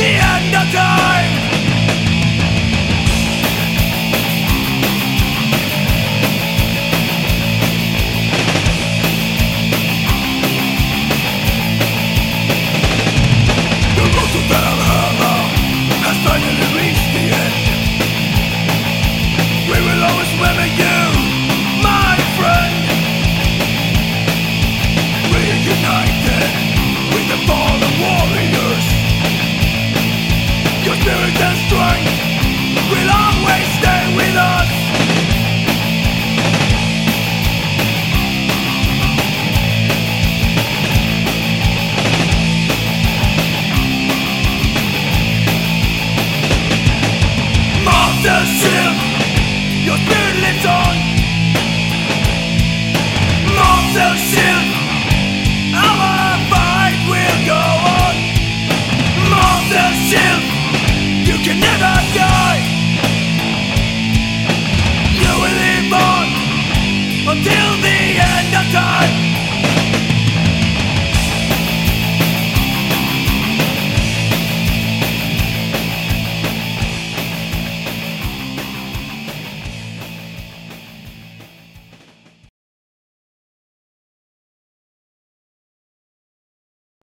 the end of time.